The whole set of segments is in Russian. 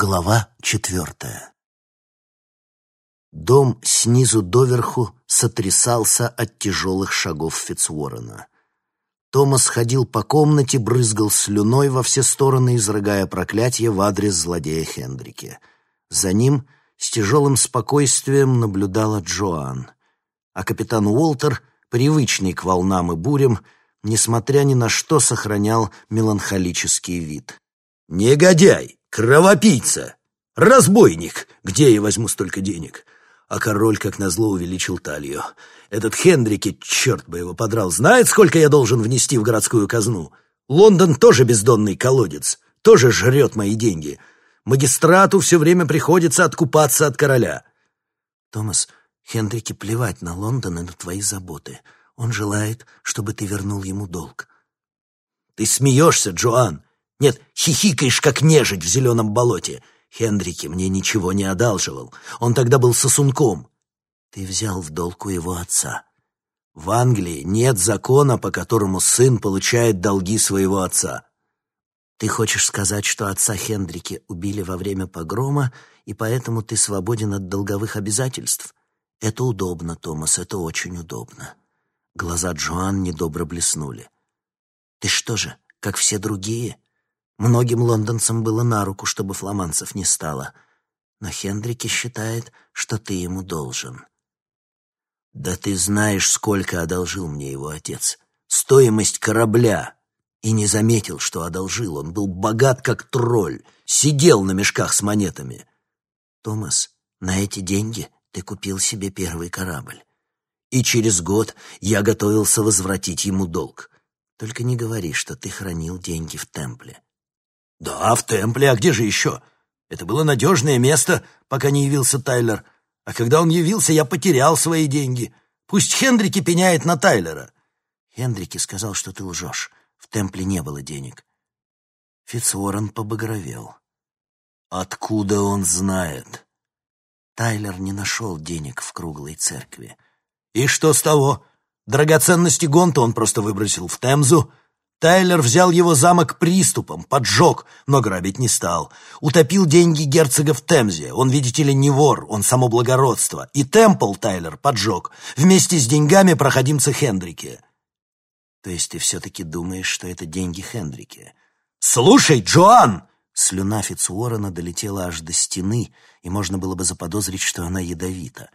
Глава четвертая Дом снизу доверху сотрясался от тяжелых шагов Фицуоррена. Томас ходил по комнате, брызгал слюной во все стороны, изрыгая проклятие в адрес злодея Хендрике. За ним с тяжелым спокойствием наблюдала Джоан. А капитан Уолтер, привычный к волнам и бурям, несмотря ни на что, сохранял меланхолический вид. «Негодяй! Кровопийца! Разбойник! Где я возьму столько денег?» А король, как назло, увеличил талию. «Этот Хендрики, черт бы его подрал, знает, сколько я должен внести в городскую казну? Лондон тоже бездонный колодец, тоже жрет мои деньги. Магистрату все время приходится откупаться от короля». «Томас, Хендрике плевать на Лондон и на твои заботы. Он желает, чтобы ты вернул ему долг». «Ты смеешься, Джоан? Нет, хихикаешь, как нежить в зеленом болоте. Хендрике мне ничего не одалживал. Он тогда был сосунком». «Ты взял в долг у его отца». «В Англии нет закона, по которому сын получает долги своего отца». «Ты хочешь сказать, что отца Хендрике убили во время погрома, и поэтому ты свободен от долговых обязательств?» «Это удобно, Томас, это очень удобно». Глаза Джоан недобро блеснули. «Ты что же, как все другие?» Многим лондонцам было на руку, чтобы фламанцев не стало. Но Хендрике считает, что ты ему должен. Да ты знаешь, сколько одолжил мне его отец. Стоимость корабля. И не заметил, что одолжил. Он был богат, как тролль. Сидел на мешках с монетами. Томас, на эти деньги ты купил себе первый корабль. И через год я готовился возвратить ему долг. Только не говори, что ты хранил деньги в темпле. «Да, в темпле, а где же еще? Это было надежное место, пока не явился Тайлер. А когда он явился, я потерял свои деньги. Пусть Хендрики пеняет на Тайлера». Хендрики сказал, что ты лжешь. В темпле не было денег. Фицуоррен побагровел. «Откуда он знает?» Тайлер не нашел денег в круглой церкви. «И что с того? Драгоценности Гонта он просто выбросил в Темзу, Тайлер взял его замок приступом, поджег, но грабить не стал. Утопил деньги герцога в Темзе. Он, видите ли, не вор, он само благородство. И Темпл Тайлер поджег. Вместе с деньгами проходимца Хендрики. То есть ты все-таки думаешь, что это деньги Хендрики? Слушай, Джоан! Слюна Фицуоррена долетела аж до стены, и можно было бы заподозрить, что она ядовита.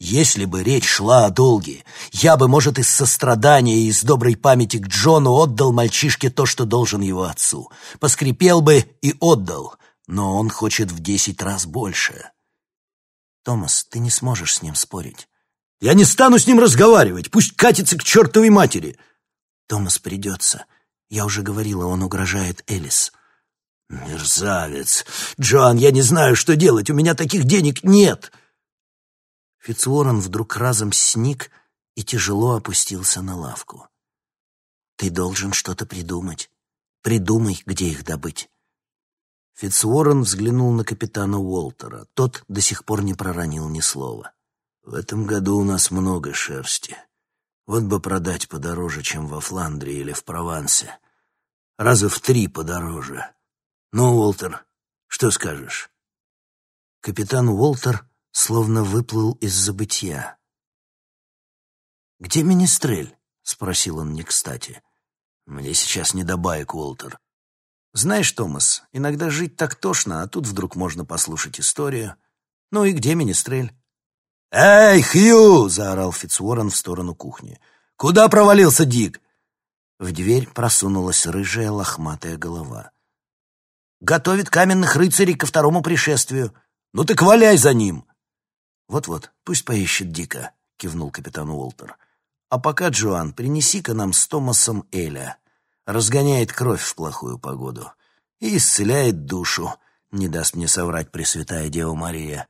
Если бы речь шла о долге, я бы, может, из сострадания и из доброй памяти к Джону отдал мальчишке то, что должен его отцу. Поскрипел бы и отдал, но он хочет в десять раз больше. Томас, ты не сможешь с ним спорить. Я не стану с ним разговаривать, пусть катится к чертовой матери. Томас придется. Я уже говорила, он угрожает Элис. Мерзавец. Джоан, я не знаю, что делать, у меня таких денег нет. — Фицуоррен вдруг разом сник и тяжело опустился на лавку. «Ты должен что-то придумать. Придумай, где их добыть». Фицуоррен взглянул на капитана Уолтера. Тот до сих пор не проронил ни слова. «В этом году у нас много шерсти. Вот бы продать подороже, чем во Фландрии или в Провансе. Раза в три подороже. Ну, Уолтер, что скажешь?» Капитан Уолтер словно выплыл из забытья. «Где Министрель?» — спросил он не кстати. «Мне сейчас не до баек, Уолтер». «Знаешь, Томас, иногда жить так тошно, а тут вдруг можно послушать историю. Ну и где Министрель?» «Эй, Хью!» — заорал Фицуоррен в сторону кухни. «Куда провалился Дик?» В дверь просунулась рыжая лохматая голова. «Готовит каменных рыцарей ко второму пришествию. Ну так валяй за ним!» «Вот-вот, пусть поищет Дика», — кивнул капитан Уолтер. «А пока, Джоан, принеси-ка нам с Томасом Эля. Разгоняет кровь в плохую погоду и исцеляет душу, не даст мне соврать Пресвятая Дева Мария».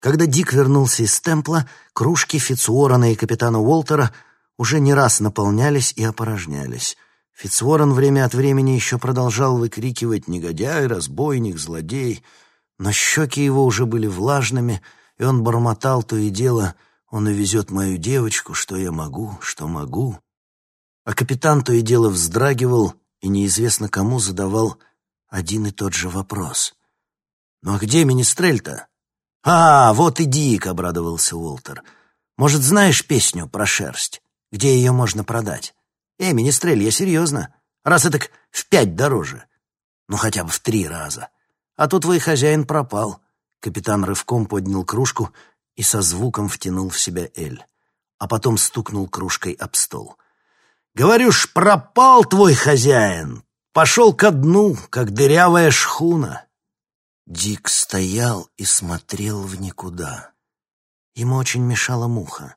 Когда Дик вернулся из темпла, кружки Фицуорана и капитана Уолтера уже не раз наполнялись и опорожнялись. Фицуоран время от времени еще продолжал выкрикивать «негодяй», «разбойник», «злодей», но щеки его уже были влажными, и он бормотал то и дело «Он увезет мою девочку, что я могу, что могу». А капитан то и дело вздрагивал и неизвестно кому задавал один и тот же вопрос. «Ну а где Министрель-то?» «А, вот и Дик», — обрадовался Уолтер. «Может, знаешь песню про шерсть? Где ее можно продать?» «Эй, Министрель, я серьезно. Раз это в пять дороже. Ну, хотя бы в три раза. А то твой хозяин пропал». Капитан рывком поднял кружку и со звуком втянул в себя Эль, а потом стукнул кружкой об стол. «Говорю ж, пропал твой хозяин! Пошел ко дну, как дырявая шхуна!» Дик стоял и смотрел в никуда. Ему очень мешала муха.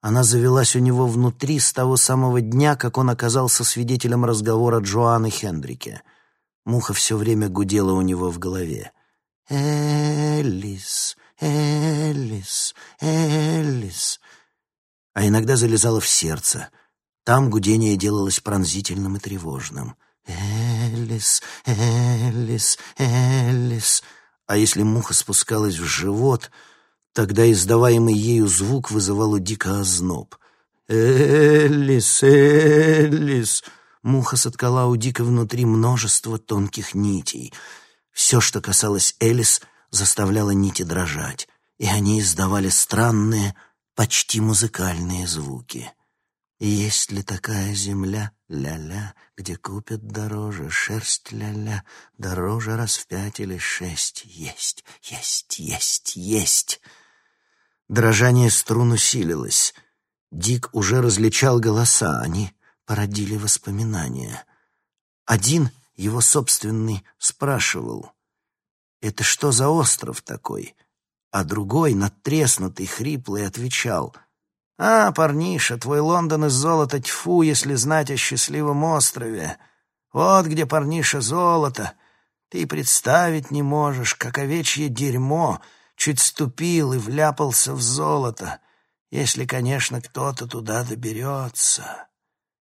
Она завелась у него внутри с того самого дня, как он оказался свидетелем разговора Джоанны Хендрике. Муха все время гудела у него в голове. «Элис, Элис, Элис». А иногда залезала в сердце. Там гудение делалось пронзительным и тревожным. «Элис, Элис, Элис». А если муха спускалась в живот, тогда издаваемый ею звук вызывал у Дика озноб. «Элис, Элис». Муха соткала у Дика внутри множество тонких нитей. Все, что касалось Элис, заставляло нити дрожать, и они издавали странные, почти музыкальные звуки. Есть ли такая земля, ля-ля, где купят дороже, шерсть ля-ля, дороже раз в пять или шесть? Есть, есть, есть, есть. Дрожание струн усилилось. Дик уже различал голоса, они породили воспоминания. Один, его собственный, спрашивал, «Это что за остров такой?» А другой, надтреснутый, хриплый, отвечал — «А, парниша, твой Лондон из золота тьфу, если знать о счастливом острове. Вот где, парниша, золото. Ты представить не можешь, как овечье дерьмо чуть ступил и вляпался в золото, если, конечно, кто-то туда доберется».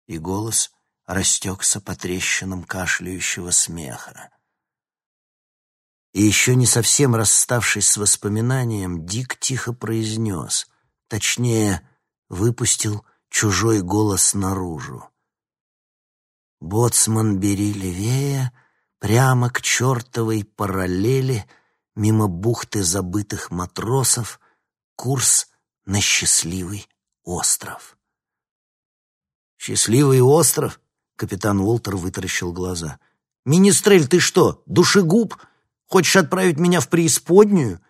И голос растекся по трещинам кашляющего смеха. И еще не совсем расставшись с воспоминанием, Дик тихо произнес, точнее, выпустил чужой голос наружу. «Боцман, бери левее, прямо к чертовой параллели, мимо бухты забытых матросов, курс на счастливый остров». «Счастливый остров?» — капитан Уолтер вытаращил глаза. «Министрель, ты что, душегуб? Хочешь отправить меня в преисподнюю?»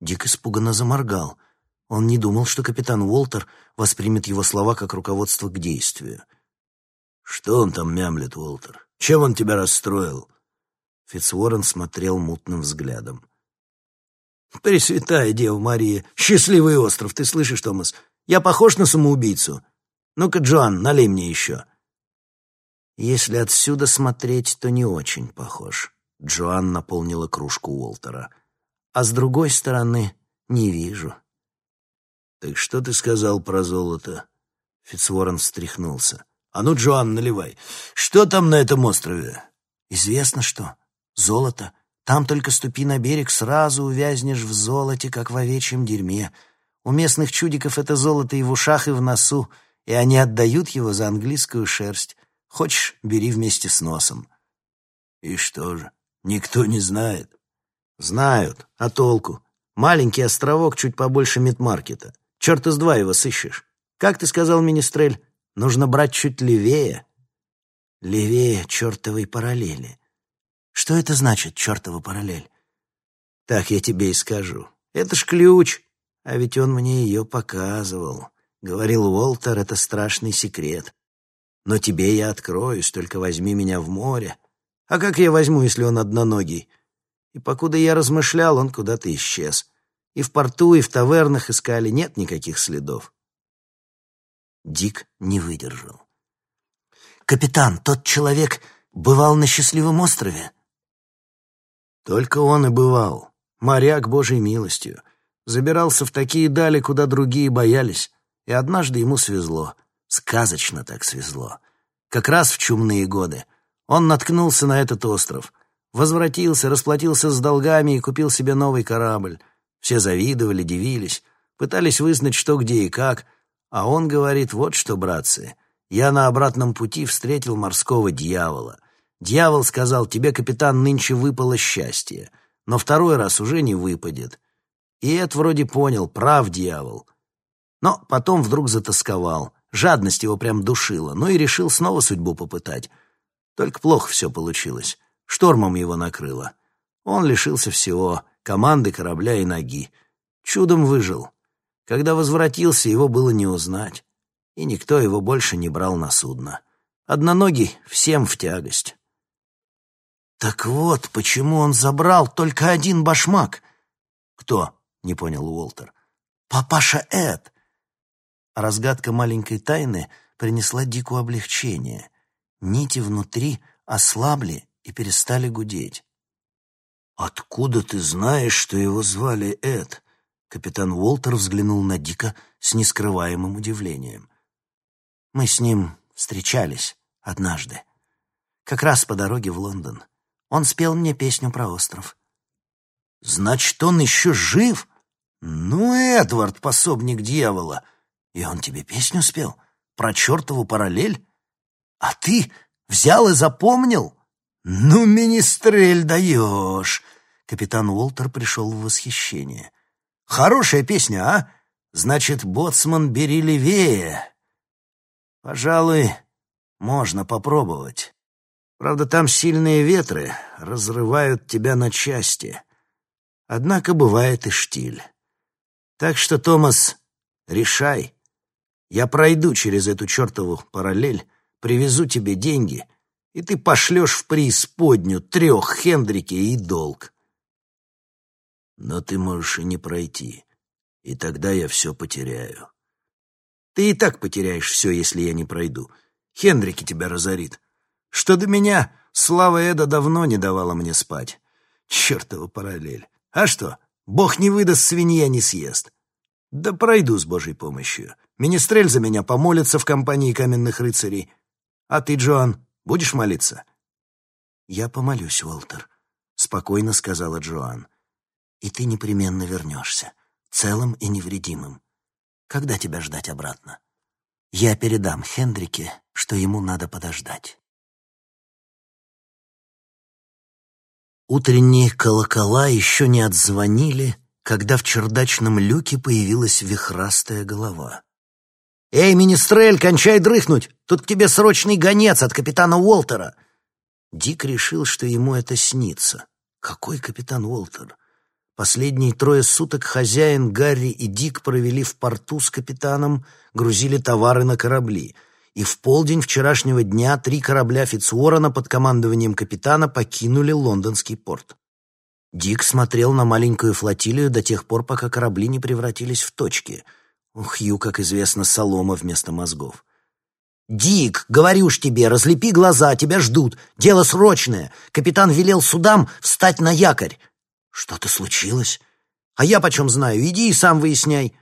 Дик испуганно заморгал — он не думал, что капитан Уолтер воспримет его слова как руководство к действию. «Что он там мямлет, Уолтер? Чем он тебя расстроил?» Фицуоррен смотрел мутным взглядом. «Пресвятая Дева Мария! Счастливый остров! Ты слышишь, Томас? Я похож на самоубийцу? Ну-ка, Джоан, налей мне еще!» «Если отсюда смотреть, то не очень похож». Джоан наполнила кружку Уолтера. «А с другой стороны, не вижу». «Так что ты сказал про золото?» Фицворен встряхнулся. «А ну, Джоан, наливай. Что там на этом острове?» «Известно что. Золото. Там только ступи на берег, сразу увязнешь в золоте, как в овечьем дерьме. У местных чудиков это золото и в ушах, и в носу, и они отдают его за английскую шерсть. Хочешь, бери вместе с носом». «И что же, никто не знает?» «Знают. А толку? Маленький островок чуть побольше Мидмаркета. Черт из два его сыщешь. Как ты сказал, Министрель, нужно брать чуть левее. Левее чертовой параллели. Что это значит, чертова параллель? Так я тебе и скажу. Это ж ключ, а ведь он мне ее показывал. Говорил Уолтер, это страшный секрет. Но тебе я откроюсь, только возьми меня в море. А как я возьму, если он одноногий? И покуда я размышлял, он куда-то исчез. И в порту, и в тавернах искали, нет никаких следов. Дик не выдержал. «Капитан, тот человек бывал на счастливом острове?» Только он и бывал. Моряк Божьей милостью. Забирался в такие дали, куда другие боялись. И однажды ему свезло. Сказочно так свезло. Как раз в чумные годы. Он наткнулся на этот остров. Возвратился, расплатился с долгами и купил себе новый корабль. Все завидовали, дивились, пытались вызнать, что где и как, а он говорит, вот что, братцы, я на обратном пути встретил морского дьявола. Дьявол сказал, тебе, капитан, нынче выпало счастье, но второй раз уже не выпадет. И Эд вроде понял, прав дьявол. Но потом вдруг затасковал. Жадность его прям душила, ну и решил снова судьбу попытать. Только плохо все получилось. Штормом его накрыло. Он лишился всего — команды, корабля и ноги. Чудом выжил. Когда возвратился, его было не узнать. И никто его больше не брал на судно. Одноногий всем в тягость. «Так вот, почему он забрал только один башмак?» «Кто?» — не понял Уолтер. «Папаша Эд!» Разгадка маленькой тайны принесла Дику облегчение. Нити внутри ослабли и перестали гудеть. «Откуда ты знаешь, что его звали Эд?» Капитан Уолтер взглянул на Дика с нескрываемым удивлением. «Мы с ним встречались однажды. Как раз по дороге в Лондон. Он спел мне песню про остров». «Значит, он еще жив? Ну, Эдвард, пособник дьявола!» И он тебе песню спел? Про чертову параллель? А ты взял и запомнил? Ну, министрель даешь!» Капитан Уолтер пришел в восхищение. «Хорошая песня, а? Значит, боцман, бери левее!» «Пожалуй, можно попробовать. Правда, там сильные ветры разрывают тебя на части. Однако бывает и штиль. Так что, Томас, решай». Я пройду через эту чертову параллель, привезу тебе деньги, и ты пошлешь в преисподнюю трех Хендрике и долг. Но ты можешь и не пройти, и тогда я все потеряю. Ты и так потеряешь все, если я не пройду. Хендрики тебя разорит. Что до меня, слава Эда давно не давала мне спать. Чертова параллель. А что, бог не выдаст, свинья не съест. Да пройду с божьей помощью. Министрель за меня помолится в компании каменных рыцарей. А ты, Джоан, будешь молиться?» «Я помолюсь, Уолтер», — спокойно сказала Джоан. «И ты непременно вернешься, целым и невредимым. Когда тебя ждать обратно? Я передам Хендрике, что ему надо подождать». Утренние колокола еще не отзвонили, когда в чердачном люке появилась вихрастая голова. «Эй, Министрель, кончай дрыхнуть! Тут к тебе срочный гонец от капитана Уолтера!» Дик решил, что ему это снится. Какой капитан Уолтер? Последние трое суток хозяин Гарри и Дик провели в порту с капитаном, грузили товары на корабли. И в полдень вчерашнего дня три корабля Фицуорона под командованием капитана покинули лондонский порт. Дик смотрел на маленькую флотилию до тех пор, пока корабли не превратились в точки — у Хью, как известно, солома вместо мозгов. «Дик, говорю ж тебе, разлепи глаза, тебя ждут. Дело срочное. Капитан велел судам встать на якорь». «Что-то случилось?» «А я почем знаю? Иди и сам выясняй».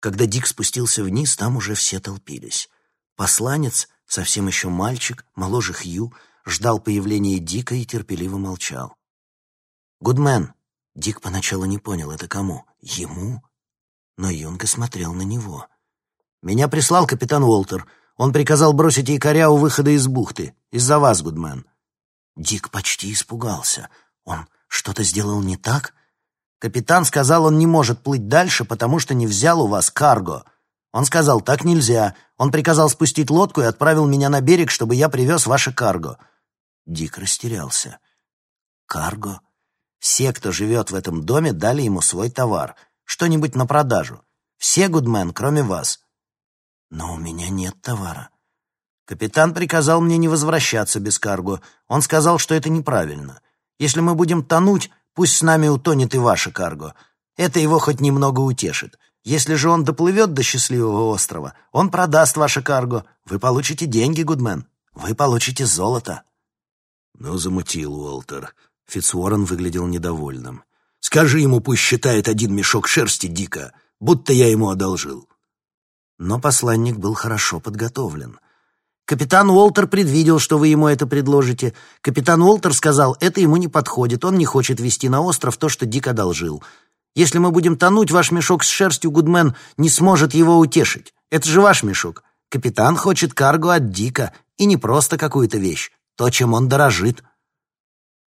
Когда Дик спустился вниз, там уже все толпились. Посланец, совсем еще мальчик, моложе Хью, ждал появления Дика и терпеливо молчал. «Гудмен!» Дик поначалу не понял, это кому? Ему? Но Юнга смотрел на него. «Меня прислал капитан Уолтер. Он приказал бросить якоря у выхода из бухты. Из-за вас, Гудмен». Дик почти испугался. Он что-то сделал не так? Капитан сказал, он не может плыть дальше, потому что не взял у вас карго. Он сказал, так нельзя. Он приказал спустить лодку и отправил меня на берег, чтобы я привез ваше карго. Дик растерялся. Карго? Все, кто живет в этом доме, дали ему свой товар — что-нибудь на продажу. Все, Гудмен, кроме вас. Но у меня нет товара. Капитан приказал мне не возвращаться без карго. Он сказал, что это неправильно. Если мы будем тонуть, пусть с нами утонет и ваше карго. Это его хоть немного утешит. Если же он доплывет до счастливого острова, он продаст ваше карго. Вы получите деньги, Гудмен. Вы получите золото. Ну, замутил Уолтер. Фицуоррен выглядел недовольным. Скажи ему, пусть считает один мешок шерсти дико, будто я ему одолжил». Но посланник был хорошо подготовлен. «Капитан Уолтер предвидел, что вы ему это предложите. Капитан Уолтер сказал, это ему не подходит, он не хочет везти на остров то, что Дик одолжил. Если мы будем тонуть, ваш мешок с шерстью, Гудмен, не сможет его утешить. Это же ваш мешок. Капитан хочет карго от Дика, и не просто какую-то вещь, то, чем он дорожит.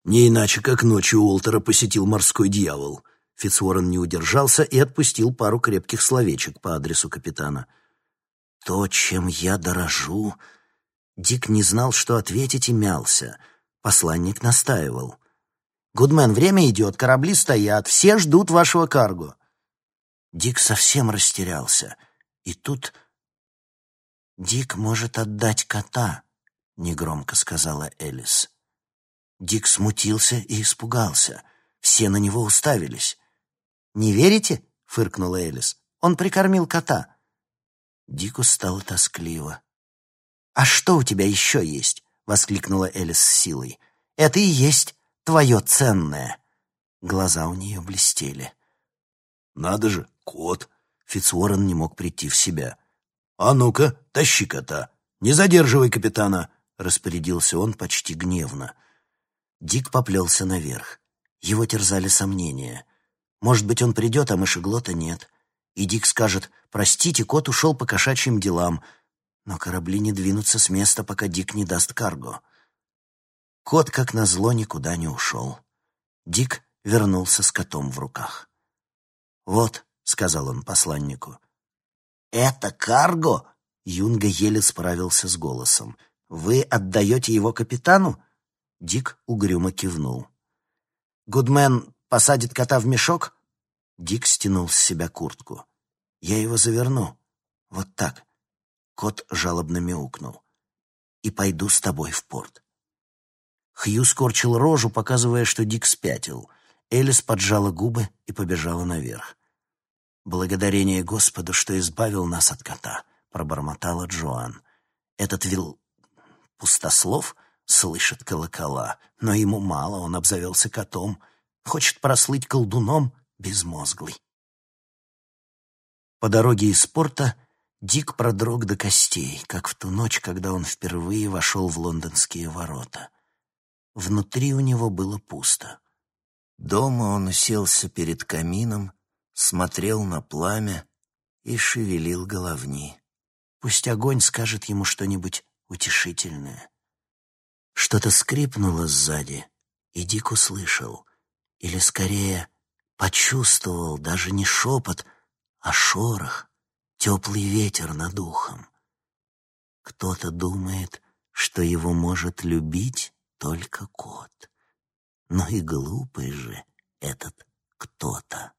Не иначе, как ночью Уолтера посетил морской дьявол. Фицуоррен не удержался и отпустил пару крепких словечек по адресу капитана. «То, чем я дорожу...» Дик не знал, что ответить, и мялся. Посланник настаивал. «Гудмен, время идет, корабли стоят, все ждут вашего карго». Дик совсем растерялся. И тут... «Дик может отдать кота», — негромко сказала Элис. Дик смутился и испугался. Все на него уставились. «Не верите?» — фыркнула Элис. «Он прикормил кота». Дику стало тоскливо. «А что у тебя еще есть?» — воскликнула Элис с силой. «Это и есть твое ценное». Глаза у нее блестели. «Надо же, кот!» Фицуоррен не мог прийти в себя. «А ну-ка, тащи кота! Не задерживай капитана!» — распорядился он почти гневно. Дик поплелся наверх. Его терзали сомнения. Может быть, он придет, а мышеглота нет. И Дик скажет, простите, кот ушел по кошачьим делам. Но корабли не двинутся с места, пока Дик не даст карго. Кот, как назло, никуда не ушел. Дик вернулся с котом в руках. «Вот», — сказал он посланнику. «Это карго?» — Юнга еле справился с голосом. «Вы отдаете его капитану?» Дик угрюмо кивнул. «Гудмен посадит кота в мешок?» Дик стянул с себя куртку. «Я его заверну. Вот так». Кот жалобно мяукнул. «И пойду с тобой в порт». Хью скорчил рожу, показывая, что Дик спятил. Элис поджала губы и побежала наверх. «Благодарение Господу, что избавил нас от кота», — пробормотала Джоан. «Этот вил... пустослов слышит колокола, но ему мало, он обзавелся котом, хочет прослыть колдуном безмозглый. По дороге из порта Дик продрог до костей, как в ту ночь, когда он впервые вошел в лондонские ворота. Внутри у него было пусто. Дома он уселся перед камином, смотрел на пламя и шевелил головни. Пусть огонь скажет ему что-нибудь утешительное. Что-то скрипнуло сзади, и Дик услышал, или скорее почувствовал даже не шепот, а шорох, теплый ветер над ухом. Кто-то думает, что его может любить только кот. Но и глупый же этот кто-то.